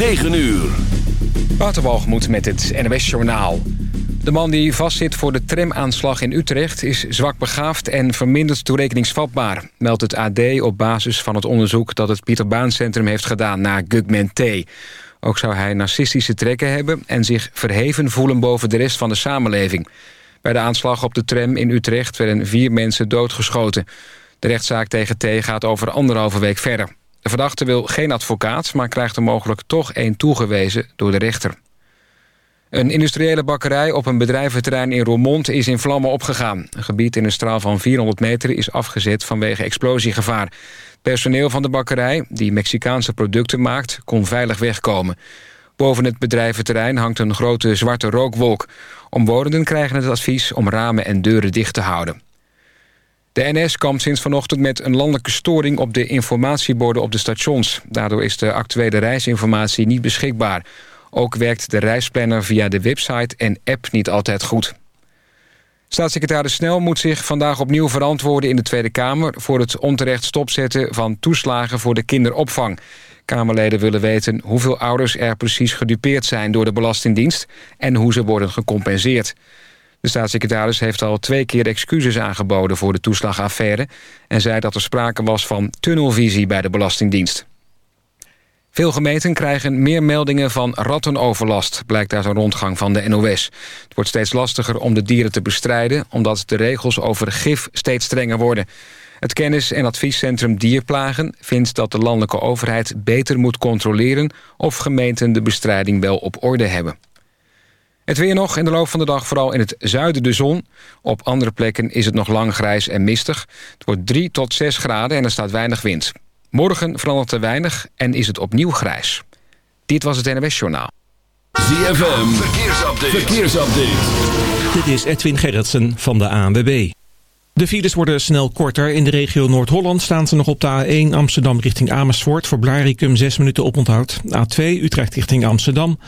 9 uur. Waterbalgemoed met het NWS Journaal. De man die vastzit voor de tramaanslag in Utrecht... is zwak begaafd en verminderd toerekeningsvatbaar... meldt het AD op basis van het onderzoek... dat het Pieter Baan Centrum heeft gedaan naar Gugman T. Ook zou hij narcistische trekken hebben... en zich verheven voelen boven de rest van de samenleving. Bij de aanslag op de tram in Utrecht werden vier mensen doodgeschoten. De rechtszaak tegen T gaat over anderhalve week verder. De verdachte wil geen advocaat, maar krijgt er mogelijk toch één toegewezen door de rechter. Een industriële bakkerij op een bedrijventerrein in Roermond is in vlammen opgegaan. Een gebied in een straal van 400 meter is afgezet vanwege explosiegevaar. Personeel van de bakkerij, die Mexicaanse producten maakt, kon veilig wegkomen. Boven het bedrijventerrein hangt een grote zwarte rookwolk. Omwonenden krijgen het advies om ramen en deuren dicht te houden. De NS kampt sinds vanochtend met een landelijke storing op de informatieborden op de stations. Daardoor is de actuele reisinformatie niet beschikbaar. Ook werkt de reisplanner via de website en app niet altijd goed. Staatssecretaris Snel moet zich vandaag opnieuw verantwoorden in de Tweede Kamer... voor het onterecht stopzetten van toeslagen voor de kinderopvang. Kamerleden willen weten hoeveel ouders er precies gedupeerd zijn door de Belastingdienst... en hoe ze worden gecompenseerd. De staatssecretaris heeft al twee keer excuses aangeboden voor de toeslagaffaire... en zei dat er sprake was van tunnelvisie bij de Belastingdienst. Veel gemeenten krijgen meer meldingen van rattenoverlast... blijkt uit een rondgang van de NOS. Het wordt steeds lastiger om de dieren te bestrijden... omdat de regels over gif steeds strenger worden. Het kennis- en adviescentrum Dierplagen vindt dat de landelijke overheid... beter moet controleren of gemeenten de bestrijding wel op orde hebben. Het weer nog in de loop van de dag vooral in het zuiden de zon. Op andere plekken is het nog lang grijs en mistig. Het wordt 3 tot 6 graden en er staat weinig wind. Morgen verandert er weinig en is het opnieuw grijs. Dit was het NWS Journaal. ZFM, verkeersupdate. verkeersupdate. Dit is Edwin Gerritsen van de ANWB. De files worden snel korter. In de regio Noord-Holland staan ze nog op de A1 Amsterdam richting Amersfoort. Voor Blaricum 6 minuten oponthoud. A2 Utrecht richting Amsterdam.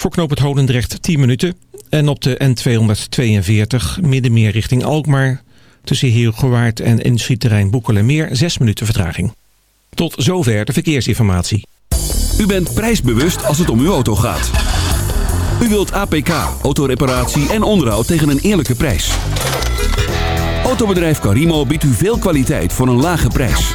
Voor knoop het Holendrecht 10 minuten. En op de N242 Middenmeer richting Alkmaar. Tussen Heergewaard en industrieterrein Boekelenmeer 6 minuten vertraging. Tot zover de verkeersinformatie. U bent prijsbewust als het om uw auto gaat. U wilt APK, autoreparatie en onderhoud tegen een eerlijke prijs. Autobedrijf Carimo biedt u veel kwaliteit voor een lage prijs.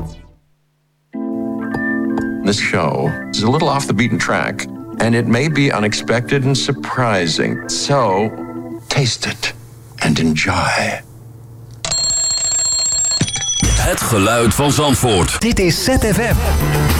This show is a little off the beaten track, and it may be unexpected and surprising. So, taste it and enjoy. Het geluid van Zandvoort. Dit is ZFM.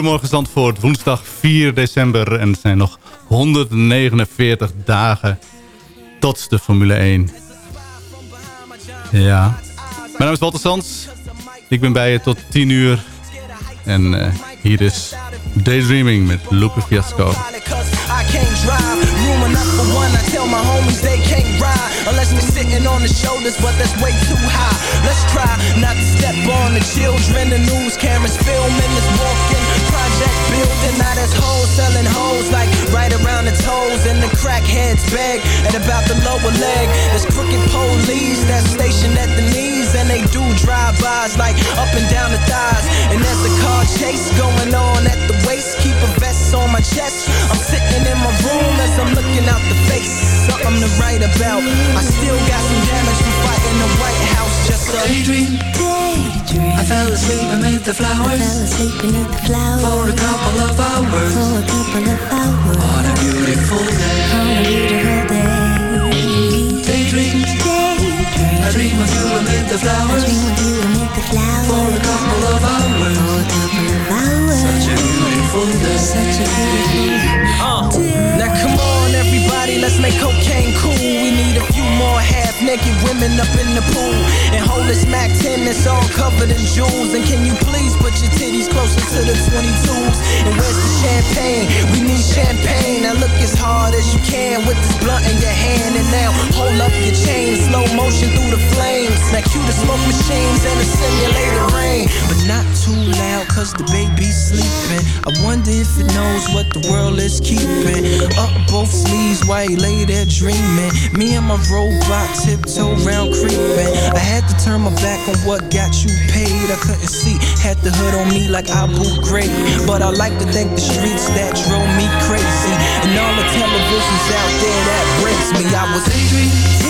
Goedemorgen Zandvoort, woensdag 4 december en het zijn nog 149 dagen tot de Formule 1. Ja. Mijn naam is Walter Sands. Ik ben bij je tot 10 uur. En uh, hier is Daydreaming met Lupe Fiasco. I can't drive. Room enough for one. I tell my homies they can't ride unless we're sitting on the shoulders, but that's way too high. Let's try not to step on the children. The news cameras filming this walking project building. Now there's hoes selling hoes like right around the toes, and the crackheads beg at about the lower leg. There's crooked police that's stationed at the knees, and they do drive-bys like up and down the thighs. And there's a car chase going on at the waist. Keep a vest on my chest. I'm sitting in my room as I'm looking out the face. Something to write about. I still got some damage from fighting the White House. Just a daydream. daydream. I fell asleep beneath the flowers. I fell asleep beneath the flowers for a couple of hours. For a couple of hours. What a beautiful day. What a beautiful day. with you and the flowers. For a couple of hours. Such a beautiful day. Oh, Such a beautiful day. Uh, now come on let's make cocaine cool. We need a few more half-naked women up in the pool. And hold this Mac 10 that's all covered in jewels. And can you please put your titties closer to the 22s? And where's the champagne? We need champagne. Now look as hard as you can with this blunt in your hand. And now hold up your chain, slow motion through the flames. Now cue the smoke machines and the simulated rain. But not too loud, cause the baby's sleeping. I wonder if it knows what the world is keeping. Up both sleeves while he lay there dreaming. Me and my robot tiptoe round creeping. I had to turn my back on what got you paid. I couldn't see, had the hood on me like Abu Ghraib. But I like to thank the streets that drove me crazy. And all the televisions out there that breaks me. I was daydreaming.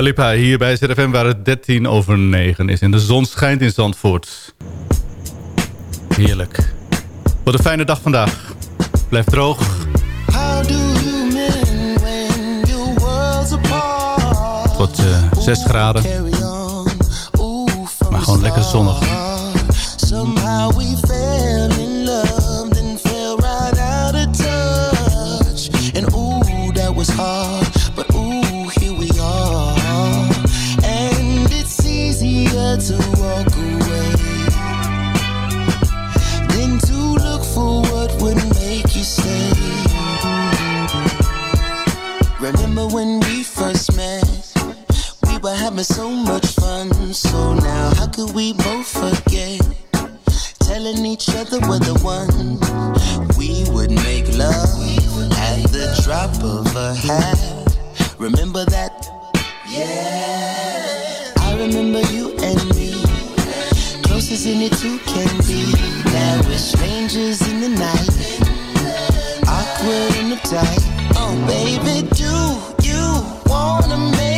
Dua Lipa hier bij ZFM waar het 13 over 9 is. En de zon schijnt in Zandvoort. Heerlijk. Wat een fijne dag vandaag. Blijf droog. Tot uh, 6 graden. Maar gewoon lekker zonnig. Having so much fun So now how could we both forget telling each other we're the one. We would make love at the drop of a hat. Remember that? Yeah. I remember you and me, closest in it two can be. Now we're strangers in the night, awkward and uptight. Oh, baby, do you wanna make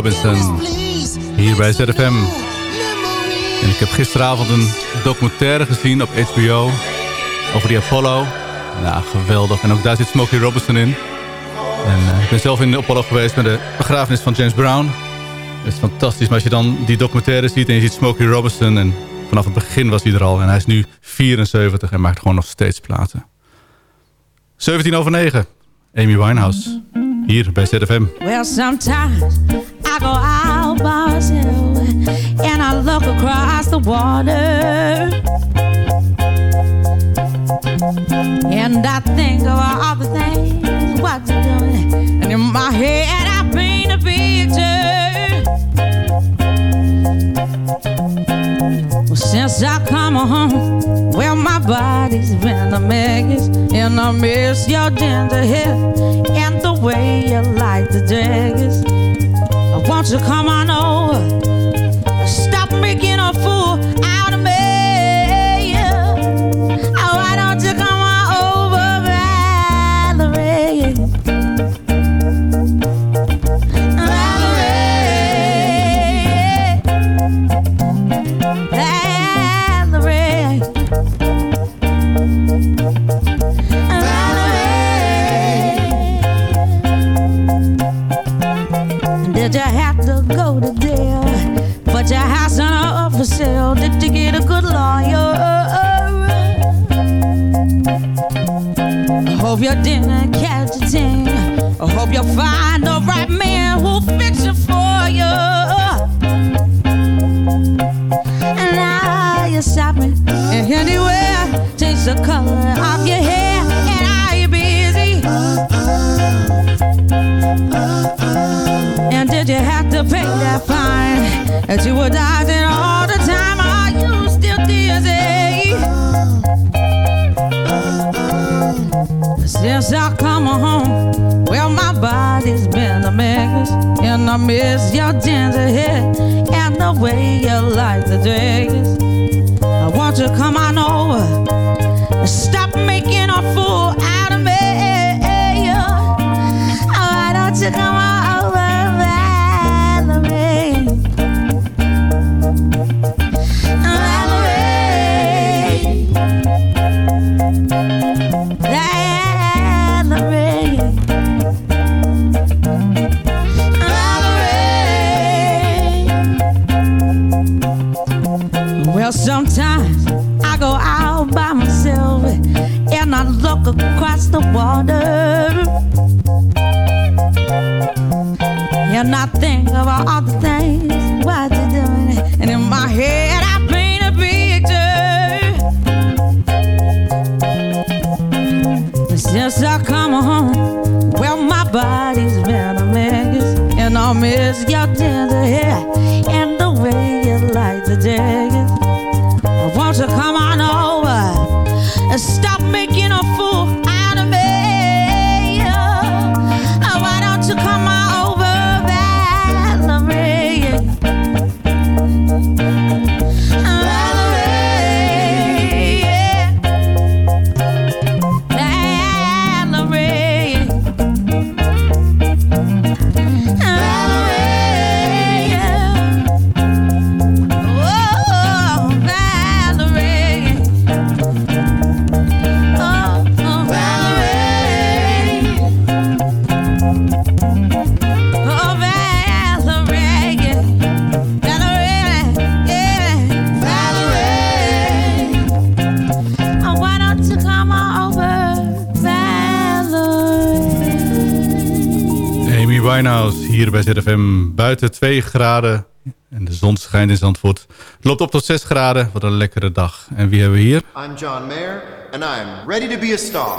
Robinson. Hier bij ZFM. En ik heb gisteravond een documentaire gezien op HBO. Over die Apollo. Nou, geweldig. En ook daar zit Smokey Robinson in. En eh, ik ben zelf in de Apollo geweest met de begrafenis van James Brown. Dat is fantastisch. Maar als je dan die documentaire ziet en je ziet Smokey Robinson... en vanaf het begin was hij er al. En hij is nu 74 en maakt gewoon nog steeds platen. 17 over 9. Amy Winehouse. Hier bij ZFM. Well, sometimes I go out myself and I look across the water. And I think of all the things what you're doing. And in my head, I paint a picture. Well, since I come home, well, my body's been a mess. And I miss your ginger hair and the way you like the dress. Won't you come on over? Did you have to go to jail? Put your house on up for sale. Did you get a good lawyer? I hope you didn't catch a thing. I hope you find the right man who'll fix it for you. And now you're shopping anywhere, change the color of your hair, and are you busy? And did you have to pay that fine that you were dodging all the time? Are you still dizzy? Since I come home, well, my body's been a mess, and I miss your ginger hair and the way you like the dress. I want you to come on over, stop making a fool out of me. Oh, why don't you come on water. You're not thinking about all the things what you're doing. And in my head, I paint a picture. Since I come home, well, my body's been a mess. And I miss your tender hair and the way you light the day. I want you to come bij ZFM. Buiten 2 graden en de zon schijnt in Zandvoort. Het loopt op tot 6 graden. Wat een lekkere dag. En wie hebben we hier? I'm John Mayer, and I'm ready to be a star.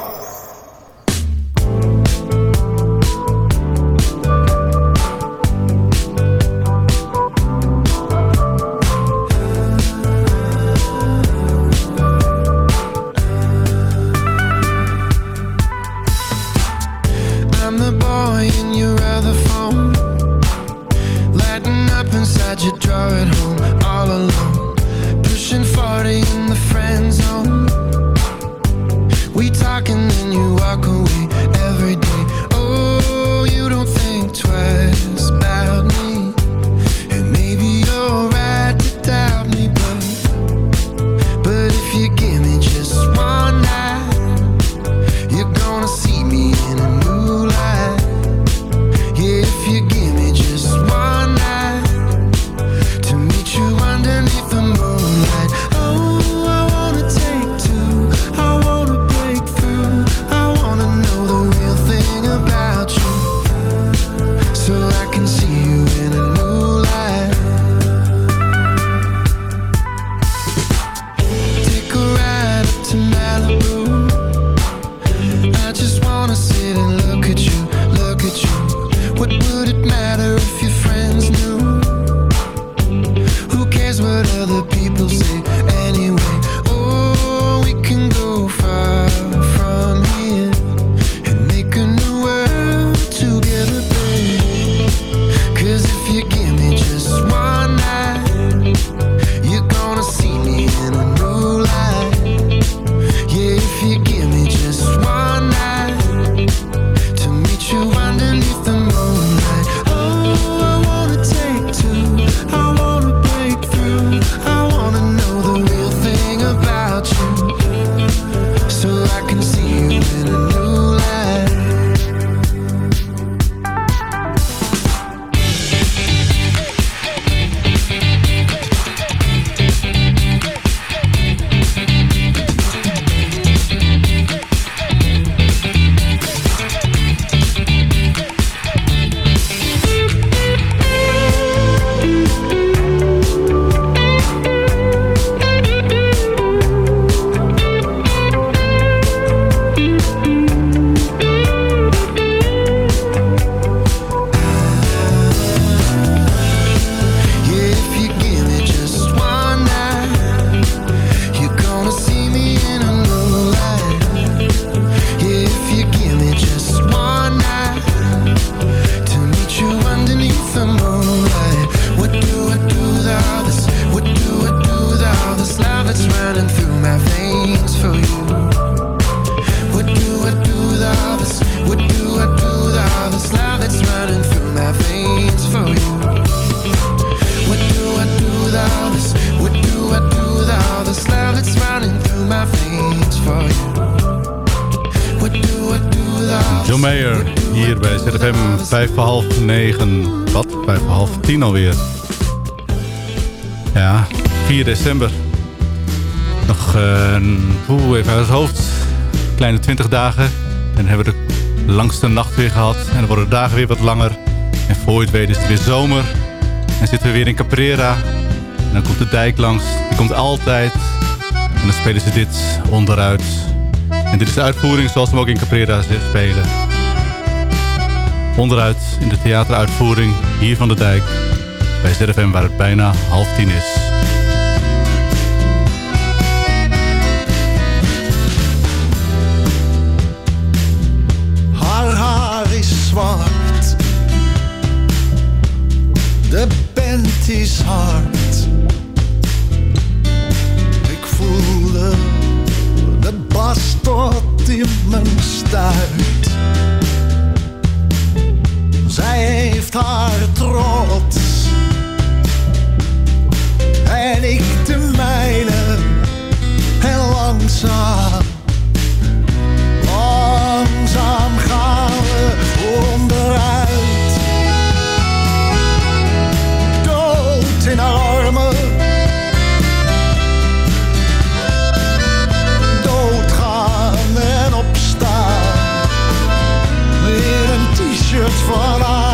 1 alweer. Ja, 4 december. Nog eh, hoe, even uit het hoofd. Kleine 20 dagen. En hebben we de langste nacht weer gehad. En dan worden de dagen weer wat langer. En voor het weet is het weer zomer. En zitten we weer in Caprera. En dan komt de dijk langs. Die komt altijd. En dan spelen ze dit onderuit. En dit is de uitvoering zoals we ook in Caprera spelen. Onderuit in de theateruitvoering hier van de dijk. Bij ZFM waar het bijna half tien is. For I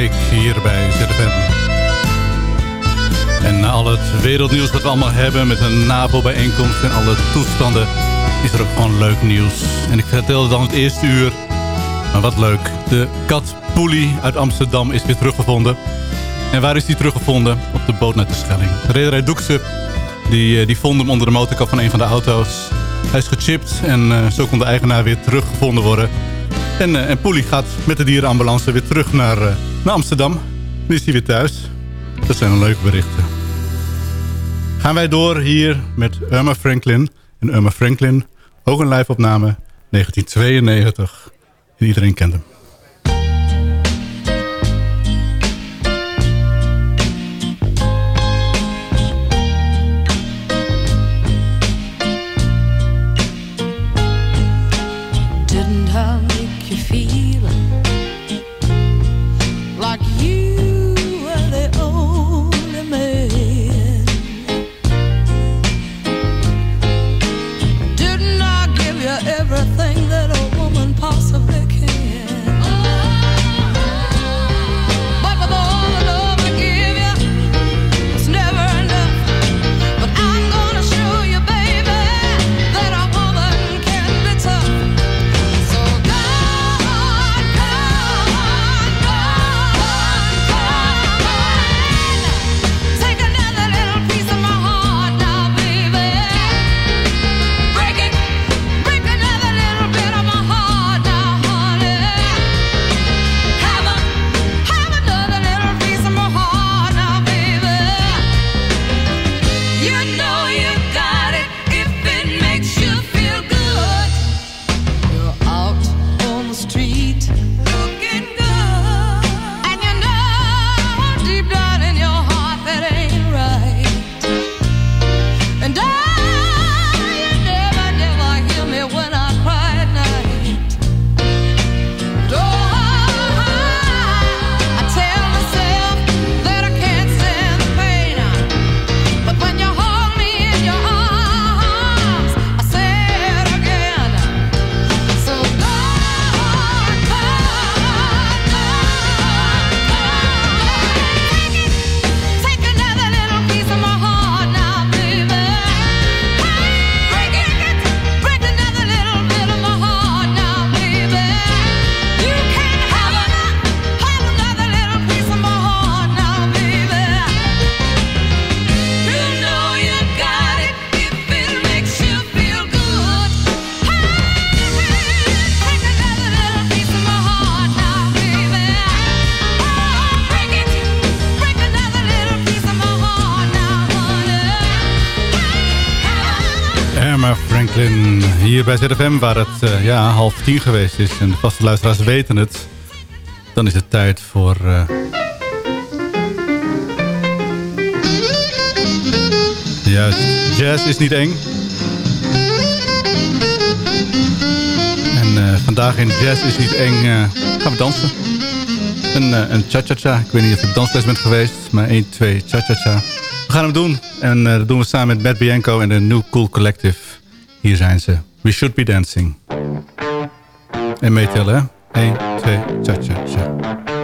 week hier bij ZFM. En na al het wereldnieuws dat we allemaal hebben... met een NAVO-bijeenkomst en alle toestanden... is er ook gewoon leuk nieuws. En ik vertelde dan het eerste uur... maar wat leuk. De kat Poelie uit Amsterdam is weer teruggevonden. En waar is die teruggevonden? Op de boot naar de Schelling. De rederij Doekse die, eh, die vond hem onder de motorkap van een van de auto's. Hij is gechipt en uh, zo kon de eigenaar weer teruggevonden worden. En, uh, en Poelie gaat met de dierenambulance weer terug naar, naar Amsterdam. Nu is hij weer thuis. Dat zijn leuke berichten. Gaan wij door hier met Irma Franklin. En Irma Franklin, ook een live opname, 1992. En iedereen kent hem. Bij ZFM, waar het uh, ja, half tien geweest is. En de vaste luisteraars weten het. Dan is het tijd voor... Uh... Juist, jazz is niet eng. En uh, vandaag in Jazz is niet eng gaan we dansen. Een, een cha-cha-cha. Ik weet niet of je op dansles bent geweest, maar 1, 2, cha-cha-cha. We gaan hem doen. En dat doen we samen met Matt Bianco en de New Cool Collective. Hier zijn ze. We Should Be Dancing. En meetellen, hè? 1, 2, cha cha cha.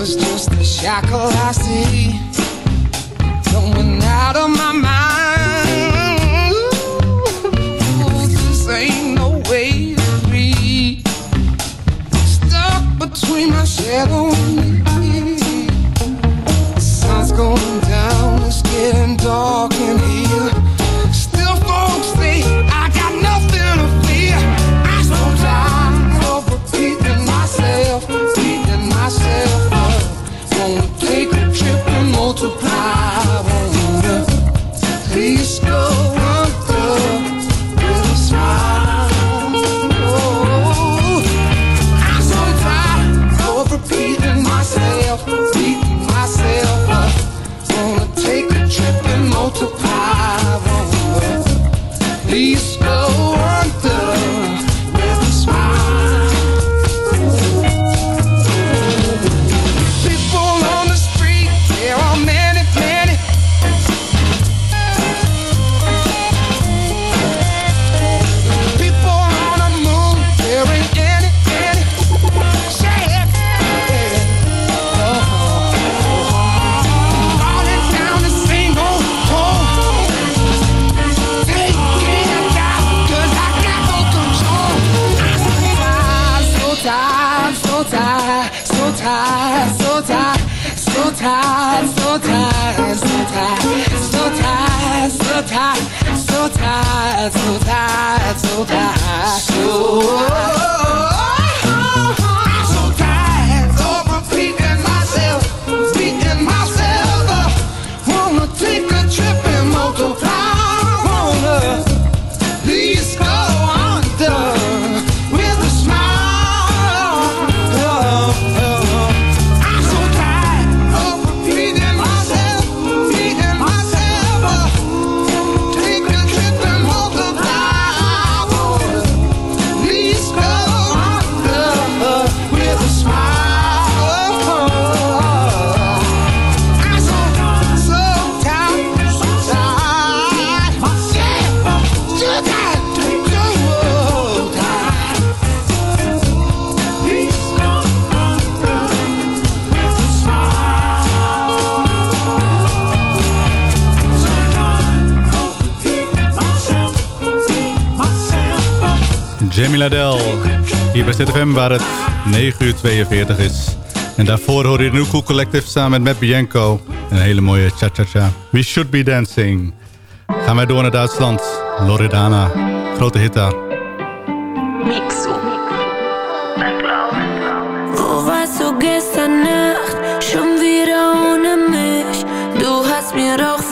Love is just a shackle I see going out of my mind. Ooh, this ain't no way to be stuck between my shadow. Bij ZFM waar het 9 uur 42 is. En daarvoor hoor je de Cool Collective samen met Matt Bianco. Een hele mooie cha-cha-cha. We Should Be Dancing. Gaan wij door naar Duitsland. Loredana. Grote hit daar.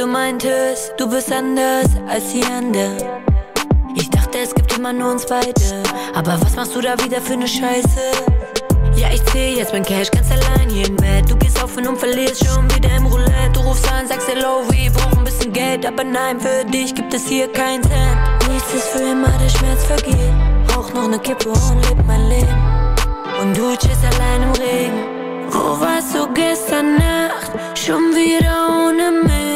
Du meintest, du bist anders als die anderen. Ich dachte, es gibt immer nur uns beide. Aber was machst du da wieder für ne Scheiße? Ja, ich zähl jetzt mein Cash ganz allein hier Bett. Du gehst auf und verlierst schon wieder im Roulette. Du rufst an, sagst hello, wir brauchen ein bisschen Geld. Aber nein, für dich gibt es hier keinen Cent. Nichts ist für immer, der Schmerz vergeht. Rauch noch ne Kippe und leb mein Leben. Und du chillst allein im Regen. Wo warst du gestern Nacht? Schon wieder ohne mich.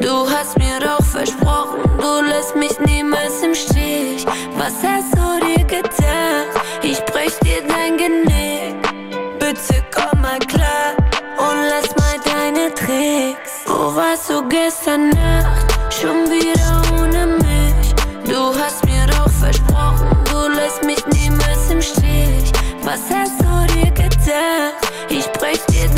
Du hast mir doch versprochen, du lässt mich niemals im Stich. Was hast du dir gedacht? Ich brech dir dein Genick. Bitte komm mal klar und lass mal deine Tricks. Wo warst du gestern Nacht? Schon wieder ohne mich. Du hast mir doch versprochen, du lässt mich niemals im Stich. Was hast du dir gedacht? Ich brech dir dein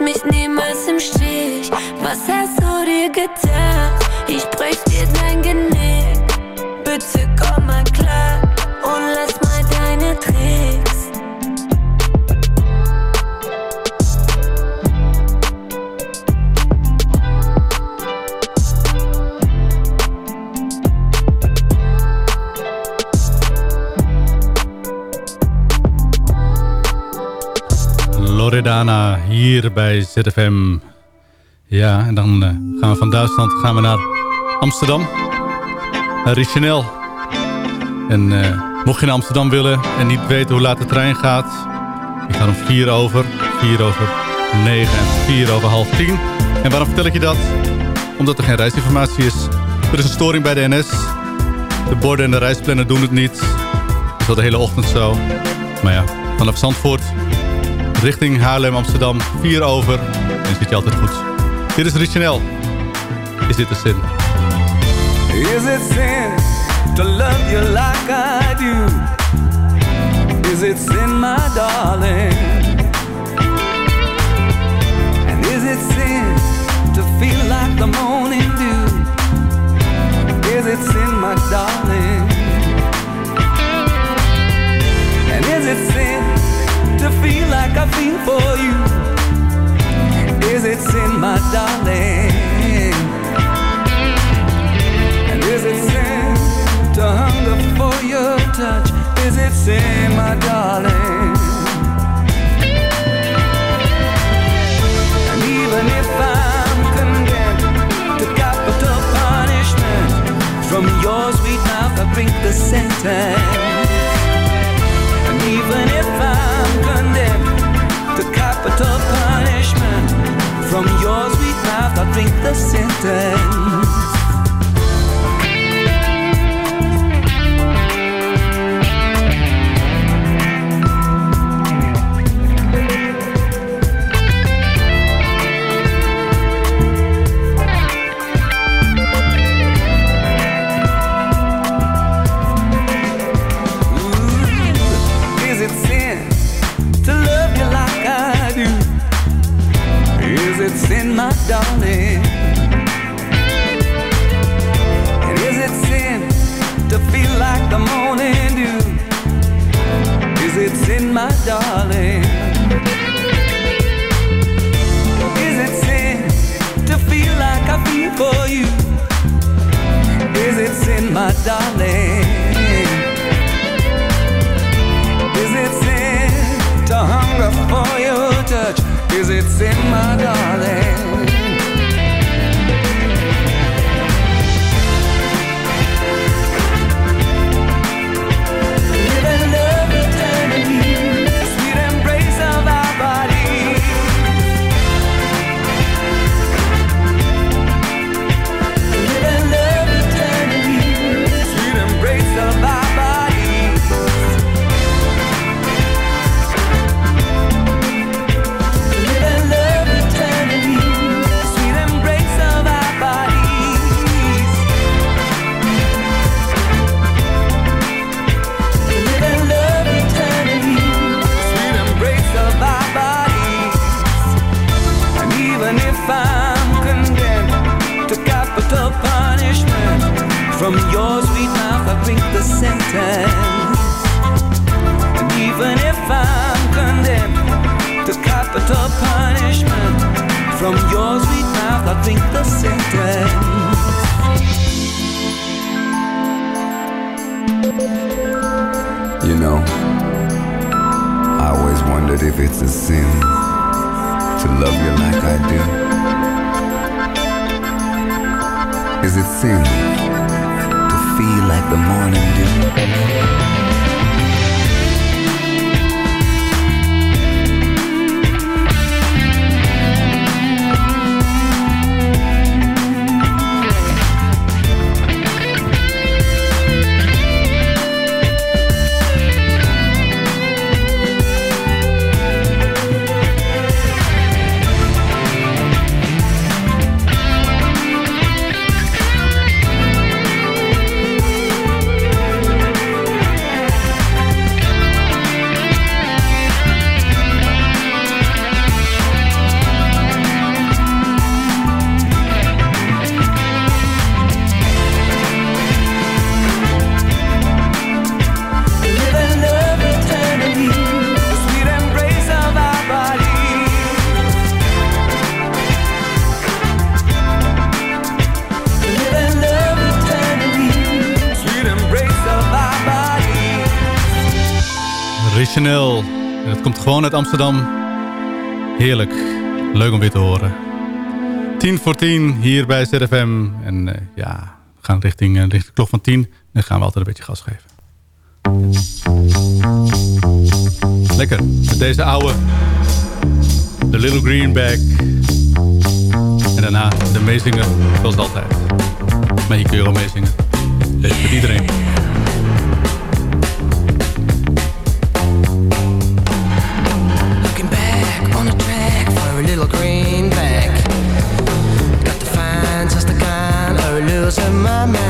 mich niemals im Stich. Was hast du dir gedacht? Hier bij ZFM. Ja, en dan eh, gaan we van Duitsland gaan we naar Amsterdam. Naar. En eh, mocht je naar Amsterdam willen en niet weten hoe laat de trein gaat... die gaat om 4 over, 4 over 9 en 4 over half 10. En waarom vertel ik je dat? Omdat er geen reisinformatie is. Er is een storing bij de NS. De borden en de reisplanner doen het niet. Dat is al de hele ochtend zo. Maar ja, Vanaf Zandvoort richting Haarlem, Amsterdam. 4 over. En zit je altijd goed. Dit is Richanel. Is dit de zin? Is it sin to love you like I do? Is it sin, my darling? And is it sin to feel like the morning dew? Is it sin, my darling? Feel like I feel for you? Is it sin, my darling? And is it sin to hunger for your touch? Is it sin, my darling? the center I the. You know, I always wondered if it's a sin to love you like I do. Is it sin to feel like the morning dew? Komt gewoon uit Amsterdam. Heerlijk. Leuk om weer te horen. 10 voor 10 hier bij ZFM. En eh, ja, we gaan richting, eh, richting de klok van 10. Dan gaan we altijd een beetje gas geven. Lekker. Met deze oude. The Little Greenback. En daarna de meezinger. Zoals altijd. Maar hier kun je wel meezingen. Deze met iedereen. Cause in my mind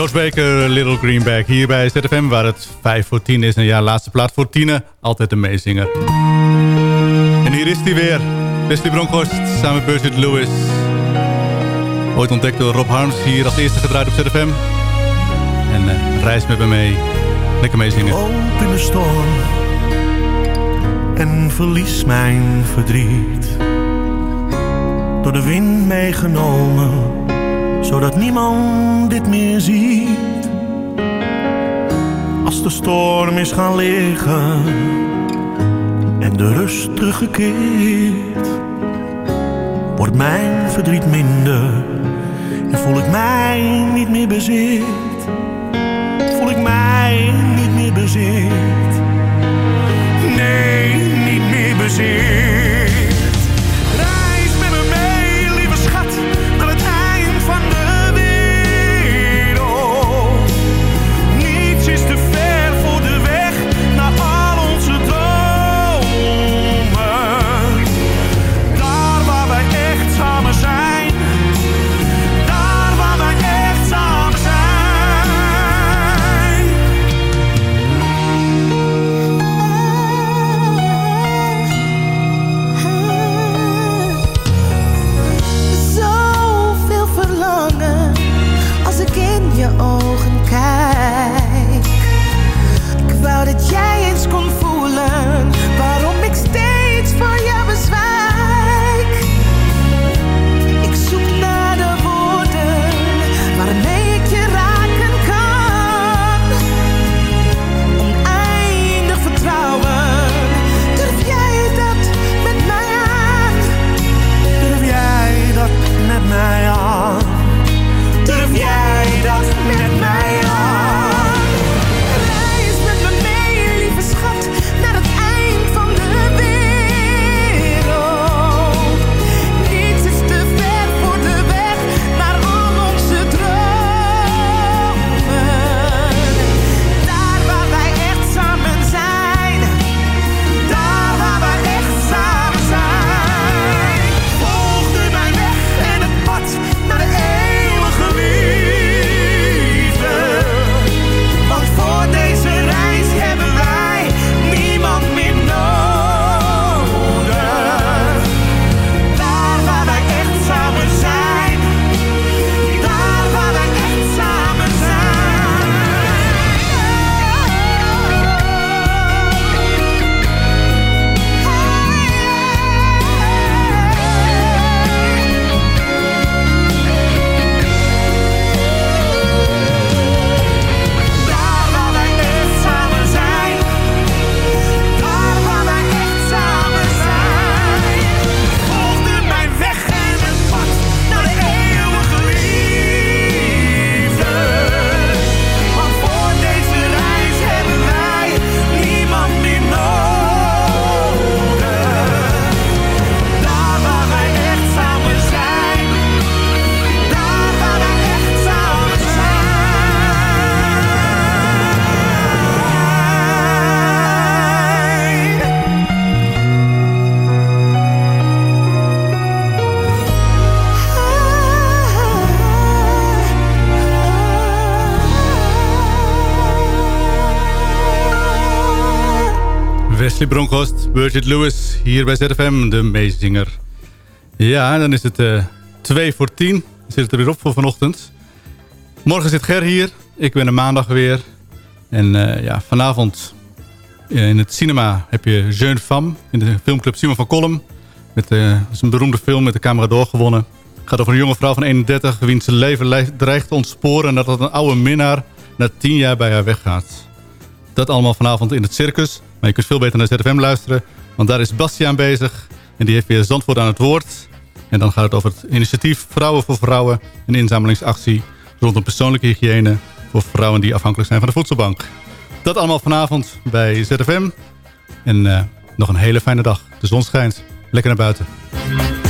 George Baker, Little Greenback. Hier bij ZFM, waar het 5 voor 10 is. En ja, laatste plaat voor Tine. Altijd een meezinger. En hier is hij weer. Leslie Bronkhorst samen met Burzard Lewis. Ooit ontdekt door Rob Harms. Hier als eerste gedraaid op ZFM. En eh, reis met me mee. Lekker meezingen. loop in de storm en verlies mijn verdriet. Door de wind meegenomen, zodat niemand dit meer ziet. Als de storm is gaan liggen en de rust teruggekeerd, wordt mijn verdriet minder en voel ik mij niet meer bezit voel ik mij niet meer bezit. Nee, niet meer bezit. Wesley Bronkhorst, Birgit Lewis, hier bij ZFM, de meezinger. Ja, dan is het uh, 2 voor 10. Zit het er weer op voor vanochtend. Morgen zit Ger hier. Ik ben er maandag weer. En uh, ja, vanavond in het cinema heb je Jeune Femme in de filmclub Simon van Kolm. Met, uh, dat is een beroemde film met de camera doorgewonnen. Het gaat over een jonge vrouw van 31 wiens leven dreigt te ontsporen... en dat een oude minnaar na 10 jaar bij haar weggaat. Dat allemaal vanavond in het circus. Maar je kunt veel beter naar ZFM luisteren. Want daar is Bastiaan bezig. En die heeft weer Zandvoort aan het woord. En dan gaat het over het initiatief Vrouwen voor Vrouwen. Een inzamelingsactie rondom persoonlijke hygiëne... voor vrouwen die afhankelijk zijn van de voedselbank. Dat allemaal vanavond bij ZFM. En uh, nog een hele fijne dag. De zon schijnt. Lekker naar buiten.